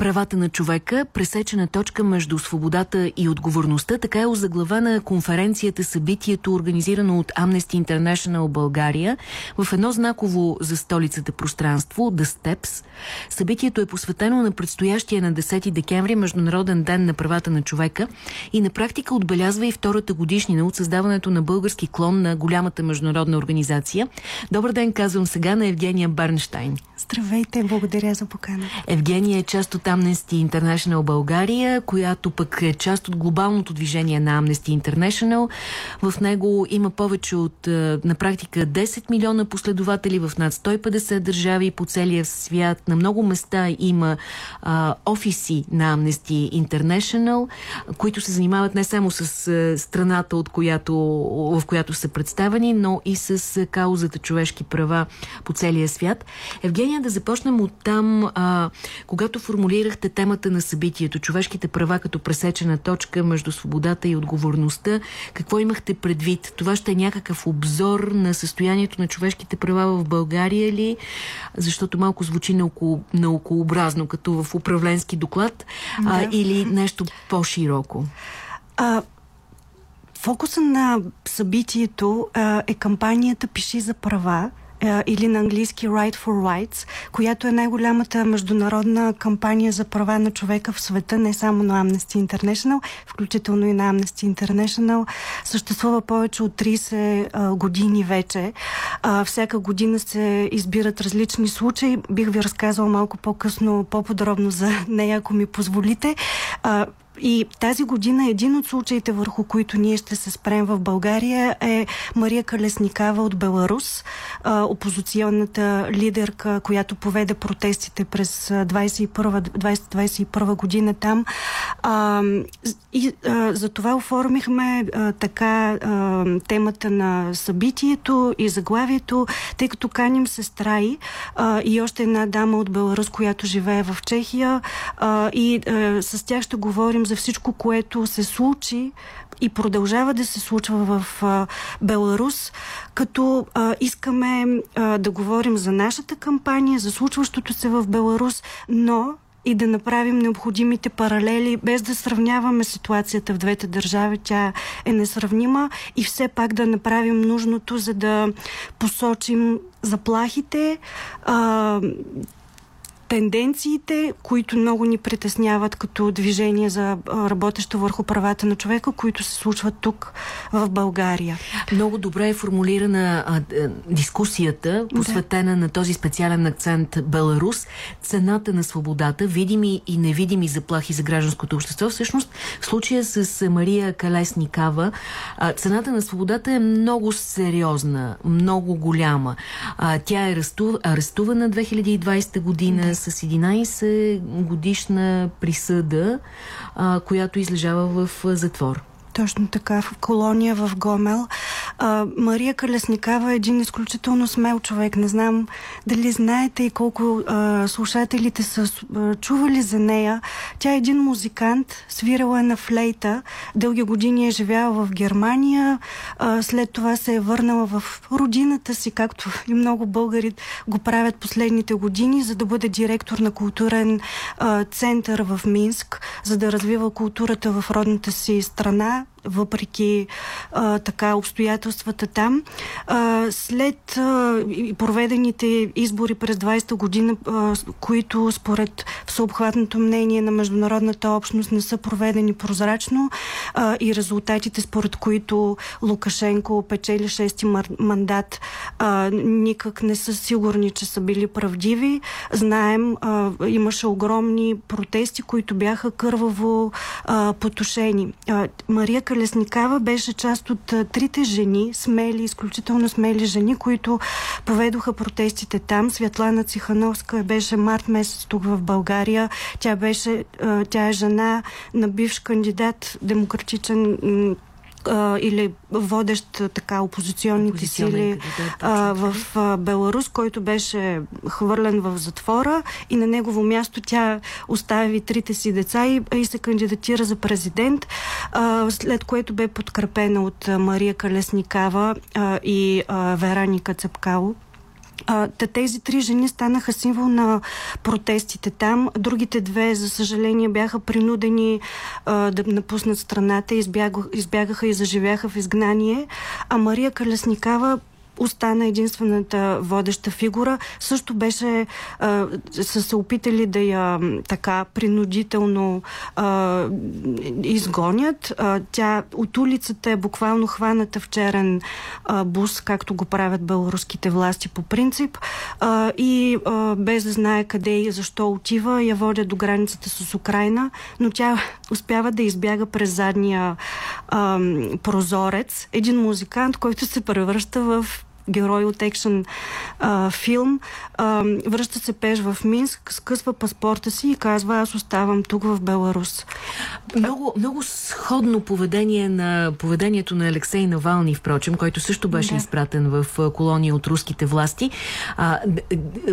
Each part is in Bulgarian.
правата на човека, пресечена точка между свободата и отговорността. Така е озаглавена конференцията събитието, организирано от Amnesty International България в едно знаково за столицата пространство, The Steps. Събитието е посветено на предстоящия на 10 декември Международен ден на правата на човека и на практика отбелязва и втората годишнина от създаването на български клон на голямата международна организация. Добър ден, казвам сега на Евгения Барнштайн. Здравейте, благодаря за покана. Евгения е част от Amnesty International България, която пък е част от глобалното движение на Amnesty International. В него има повече от е, на практика 10 милиона последователи в над 150 държави по целия свят. На много места има а, офиси на Amnesty International, които се занимават не само с а, страната, от която, в която са представени, но и с каузата човешки права по целия свят. Евгения, да започнем от там, а, когато формулирахте темата на събитието, човешките права като пресечена точка между свободата и отговорността. Какво имахте предвид? Това ще е някакъв обзор на състоянието на човешките права в България ли? Защото малко звучи наоколо, наоколообразно, като в управленски доклад, да. а, или нещо по-широко? Фокуса на събитието а, е кампанията Пиши за права, или на английски Right for Rights, която е най-голямата международна кампания за права на човека в света, не само на Amnesty International, включително и на Amnesty International. Съществува повече от 30 а, години вече. Всяка година се избират различни случаи. Бих ви разказала малко по-късно, по-подробно за нея, ако ми позволите. И тази година един от случаите, върху които ние ще се спрем в България е Мария Калесникава от Беларус, опозиционната лидерка, която поведе протестите през 2021 година там. И за това оформихме така темата на събитието и заглавието, тъй като каним сестра и още една дама от Беларус, която живее в Чехия и с тях ще говорим за всичко, което се случи и продължава да се случва в а, Беларус, като а, искаме а, да говорим за нашата кампания, за случващото се в Беларус, но и да направим необходимите паралели, без да сравняваме ситуацията в двете държави. Тя е несравнима и все пак да направим нужното, за да посочим заплахите, а, тенденциите, които много ни притесняват като движение за работещо върху правата на човека, които се случват тук в България. Много добре е формулирана а, дискусията, посветена да. на този специален акцент Беларус. Цената на свободата, видими и невидими заплахи за гражданското общество. Всъщност, в случая с Мария Калесникава, а, цената на свободата е много сериозна, много голяма. А, тя е арестувана 2020 година, с 11 годишна присъда, а, която излежава в затвор. Точно така, в колония в Гомел. А, Мария Калесникава е един изключително смел човек. Не знам дали знаете и колко а, слушателите са а, чували за нея. Тя е един музикант, свирала е на флейта. Дълги години е живяла в Германия. А, след това се е върнала в родината си, както и много българи го правят последните години, за да бъде директор на културен а, център в Минск, за да развива културата в родната си страна въпреки а, така обстоятелствата там. А, след а, проведените избори през 20-та година, а, които според всеобхватното мнение на международната общност не са проведени прозрачно а, и резултатите според които Лукашенко печели 6-ти мандат а, никак не са сигурни, че са били правдиви. Знаем, а, имаше огромни протести, които бяха кърваво а, потушени. А, Мария Калесникава беше част от трите жени, смели, изключително смели жени, които поведоха протестите там. Светлана Цихановска беше март месец тук в България. Тя беше, тя е жена на бивш кандидат, демократичен а, или водещ така опозиционните сили а, в а, Беларус, който беше хвърлен в затвора и на негово място тя остави трите си деца и, и се кандидатира за президент, а, след което бе подкрепена от Мария Калесникава а, и а, Вераника Цепкало А, тези три жени станаха символ на протестите там. Другите две, за съжаление, бяха принудени а, да напуснат страната, избягаха, избягаха и заживяха в изгнание. А Мария Калесникава остана единствената водеща фигура. Също беше, а, са се опитали да я така принудително а, изгонят. А, тя от улицата е буквално хваната в черен а, бус, както го правят белоруските власти по принцип. А, и а, без да знае къде и защо отива, я водят до границата с Украина, но тя успява да избяга през задния прозорец. Един музикант, който се превръща в герой от екшен а, филм. А, връща се пеш в Минск, скъсва паспорта си и казва аз оставам тук в Беларус. Много, много сходно поведение на поведението на Алексей Навални, впрочем, който също беше да. изпратен в колония от руските власти. А,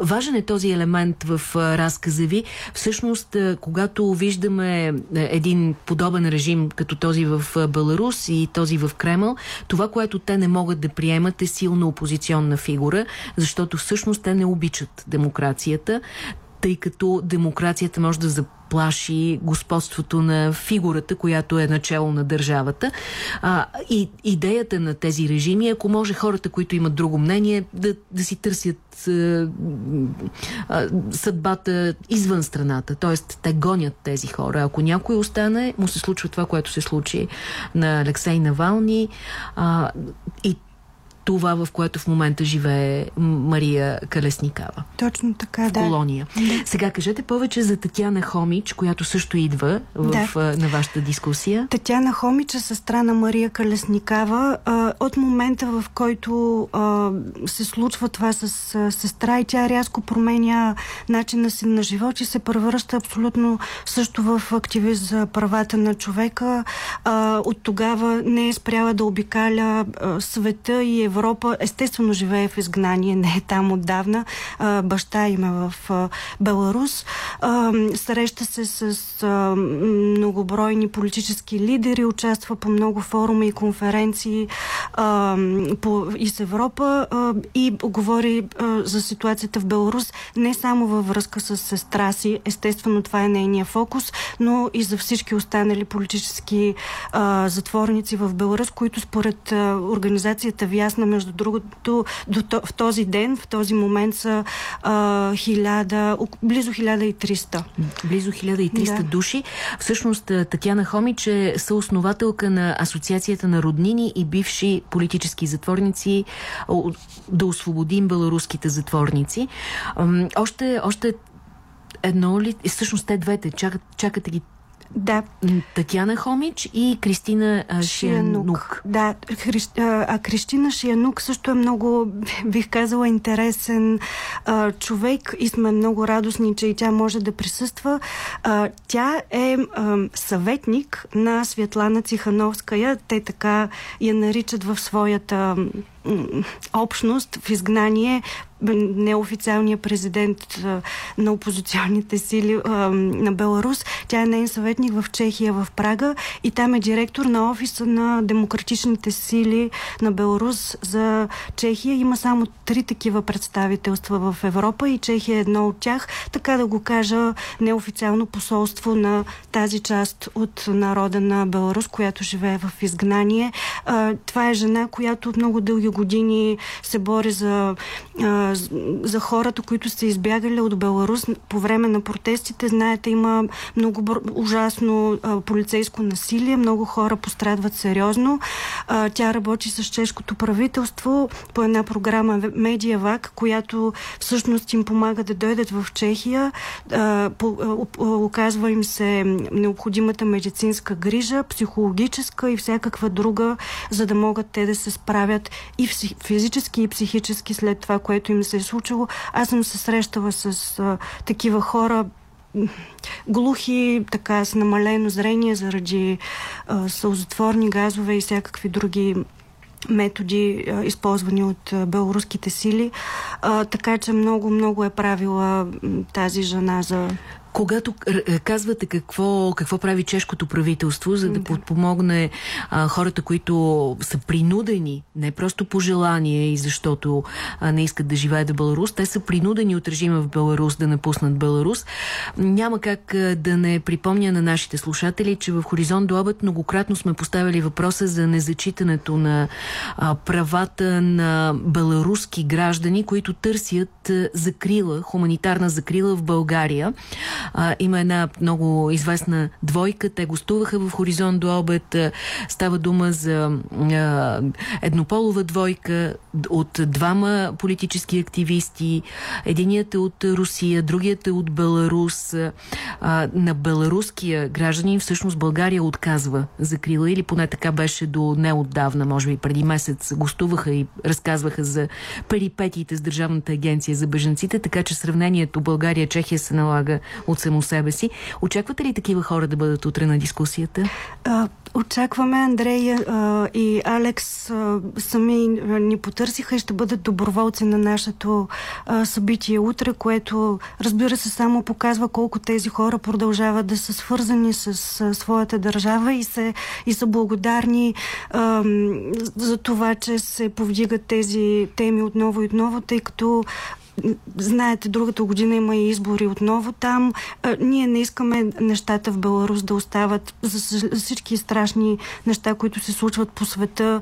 важен е този елемент в разказа ви. Всъщност, когато виждаме един подобен режим, като този в Беларус и този в Кремъл, това, което те не могат да приемат е силно опозиционна фигура, защото всъщност те не обичат демокрацията, тъй като демокрацията може да заплаши господството на фигурата, която е начало на държавата. А, и идеята на тези режими, ако може хората, които имат друго мнение, да, да си търсят а, а, съдбата извън страната. Тоест, те гонят тези хора. Ако някой остане, му се случва това, което се случи на Алексей Навални. А, и това, в което в момента живее Мария Калесникава. Точно така, в да. колония. Да. Сега кажете повече за Татьяна Хомич, която също идва в, да. на вашата дискусия. Татьяна Хомич е сестра на Мария Калесникава. А, от момента, в който а, се случва това с а, сестра и тя рязко променя начина си на живот и се превръща абсолютно също в активист за правата на човека. А, от тогава не е спряла да обикаля а, света и Европа Европа естествено живее в изгнание, не е там отдавна. А, баща има в а, Беларус. А, среща се с а, многобройни политически лидери, участва по много форуми и конференции а, по, из Европа а, и говори а, за ситуацията в Беларус не само във връзка с сестра си, естествено това е нейния фокус, но и за всички останали политически а, затворници в Беларус, които според а, организацията Вясна между другото, до, в този ден, в този момент са а, хиляда, близо 1300. Близо 1300 да. души. Всъщност Татьяна Хомич е съоснователка на Асоциацията на роднини и бивши политически затворници да освободим беларуските затворници. Още, още едно ли, всъщност те двете, чакат, чакате ги да. Татьяна Хомич и Кристина Шиянук. Да, а Кристина Шиянук също е много, бих казала, интересен а, човек и сме много радостни, че и тя може да присъства. А, тя е а, съветник на Светлана Цихановская. Те така я наричат в своята общност в изгнание неофициалния президент на опозиционните сили на Беларус. Тя е нейн съветник в Чехия, в Прага и там е директор на офиса на демократичните сили на Беларус за Чехия. Има само три такива представителства в Европа и Чехия е едно от тях. Така да го кажа, неофициално посолство на тази част от народа на Беларус, която живее в изгнание. Това е жена, която много дълги години се бори за за хората, които са избягали от Беларус по време на протестите. Знаете, има много ужасно а, полицейско насилие, много хора пострадват сериозно. А, тя работи с чешкото правителство по една програма Медиавак, която всъщност им помага да дойдат в Чехия. А, по, а, оказва им се необходимата медицинска грижа, психологическа и всякаква друга, за да могат те да се справят и физически и психически след това, което им се е случило. Аз съм се срещала с а, такива хора, глухи, така с намалено зрение заради а, сълзотворни газове и всякакви други методи, а, използвани от а, белоруските сили. А, така че много, много е правила тази жена за Когато казвате какво, какво прави чешкото правителство, за да, да. подпомогне а, хората, които са принудени, не просто по желание и защото а, не искат да живеят в Беларус, те са принудени от режима в Беларус да напуснат Беларус. Няма как а, да не припомня на нашите слушатели, че в Хоризонт до обед многократно сме поставили въпроса за незачитането на а, правата на беларуски граждани, които търсят а, закрила, хуманитарна закрила в България. А, има една много известна двойка. Те гостуваха в Хоризонт до обед. Става дума за а, еднополова двойка от двама политически активисти. Единият е от Русия, другият е от Беларус. А, на беларуския гражданин всъщност България отказва закрила или поне така беше до неотдавна, може би преди месец гостуваха и разказваха за перипетиите с Държавната агенция за беженците, така че сравнението България-Чехия се налага от само себе си. Очаквате ли такива хора да бъдат утре на дискусията? Очакваме Андрей а, и Алекс сами ни потърсиха и ще бъдат доброволци на нашето събитие утре, което разбира се само показва колко тези хора продължават да са свързани с своята държава и, се, и са благодарни а, за това, че се повдигат тези теми отново и отново, тъй като знаете, другата година има и избори отново там. Ние не искаме нещата в Беларус да остават за всички страшни неща, които се случват по света.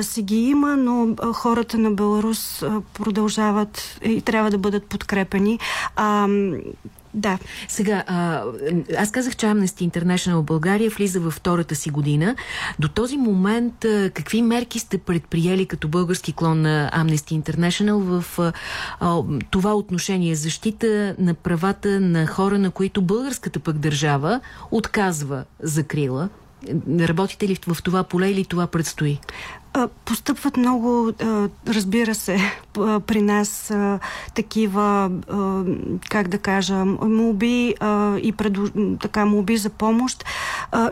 Си ги има, но хората на Беларус продължават и трябва да бъдат подкрепени. А, да. Сега, а, аз казах, че Amnesty International България влиза във втората си година. До този момент а, какви мерки сте предприели като български клон на Amnesty International в а, а, това отношение? Защита на правата на хора, на които българската пък държава отказва закрила? Работите ли в това поле или това предстои? Постъпват много, разбира се, при нас такива, как да кажа, молби и предо... така молби за помощ.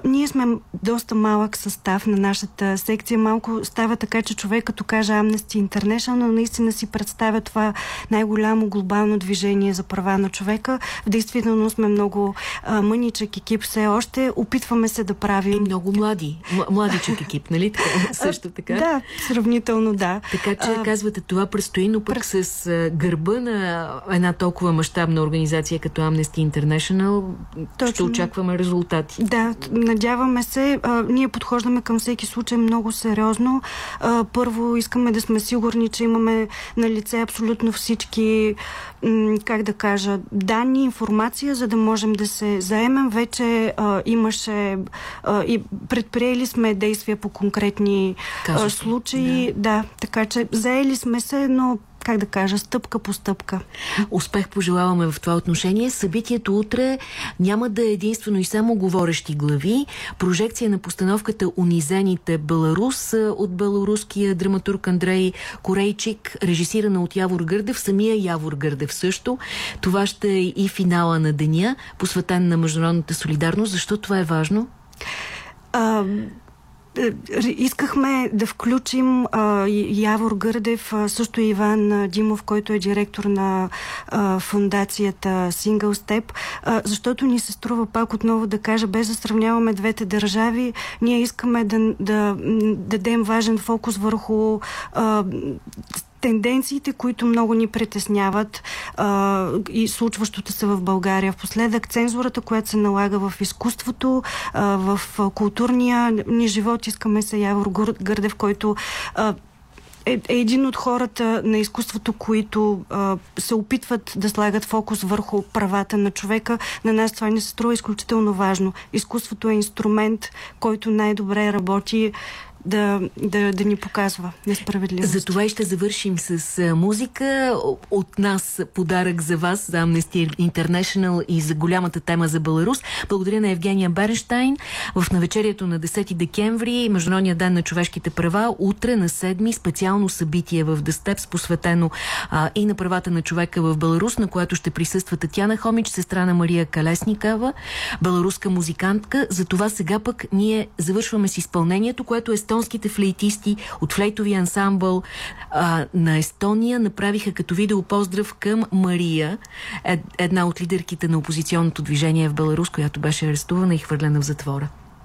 Ние сме доста малък състав на нашата секция. Малко става така, че човек като каже Amnesty International, наистина си представя това най-голямо глобално движение за права на човека. В действително сме много мъничък екип все още. Опитваме се да правим... И много млади. Младичък екип, нали? Също така така? Да, сравнително да. Така че а, казвате, това предстои, но пък пред... с а, гърба на една толкова мащабна организация като Amnesty International Точно. ще очакваме резултати. Да, надяваме се. А, ние подхождаме към всеки случай много сериозно. А, първо искаме да сме сигурни, че имаме на лице абсолютно всички как да кажа, данни, информация, за да можем да се заемем. Вече а, имаше а, и предприели сме действия по конкретни а, случаи. Да. да, така че заели сме се, но как да кажа, стъпка по стъпка. Успех пожелаваме в това отношение. Събитието утре няма да е единствено и само говорещи глави. Прожекция на постановката Унизените Беларус от беларуския драматург Андрей Корейчик, режисирана от Явор Гърдев, самия Явор Гърдев също. Това ще е и финала на деня, посветен на международната солидарност. Защо това е важно? А, искахме да включим а, Явор Гърдев, а, също и Иван Димов, който е директор на а, фундацията Single Step, а, защото ни се струва пак отново да кажа, без да сравняваме двете държави, ние искаме да, да, да дадем важен фокус върху а, тенденциите, които много ни притесняват а, и случващото се в България. Впоследък цензурата, която се налага в изкуството, а, в културния ни живот, искаме се Явор Гърдев, който а, е, е един от хората на изкуството, които а, се опитват да слагат фокус върху правата на човека. На нас това не се струва изключително важно. Изкуството е инструмент, който най-добре работи да, да, да ни показва несправедливост. За това и ще завършим с музика. От нас подарък за вас, за Amnesty International и за голямата тема за Беларус. Благодаря на Евгения Бернштайн. В навечерието на 10 декември, Международния ден на човешките права, утре на 7 специално събитие в Дестепс, посветено а, и на правата на човека в Беларус, на което ще присъства Татьяна Хомич, сестра на Мария Калесникава, беларуска музикантка. За това сега пък ние завършваме с изпълнението, което е естонските флейтисти от флейтовия ансамбъл а, на Естония направиха като видео поздрав към Мария, една от лидерките на опозиционното движение в Беларус, която беше арестувана и хвърлена в затвора.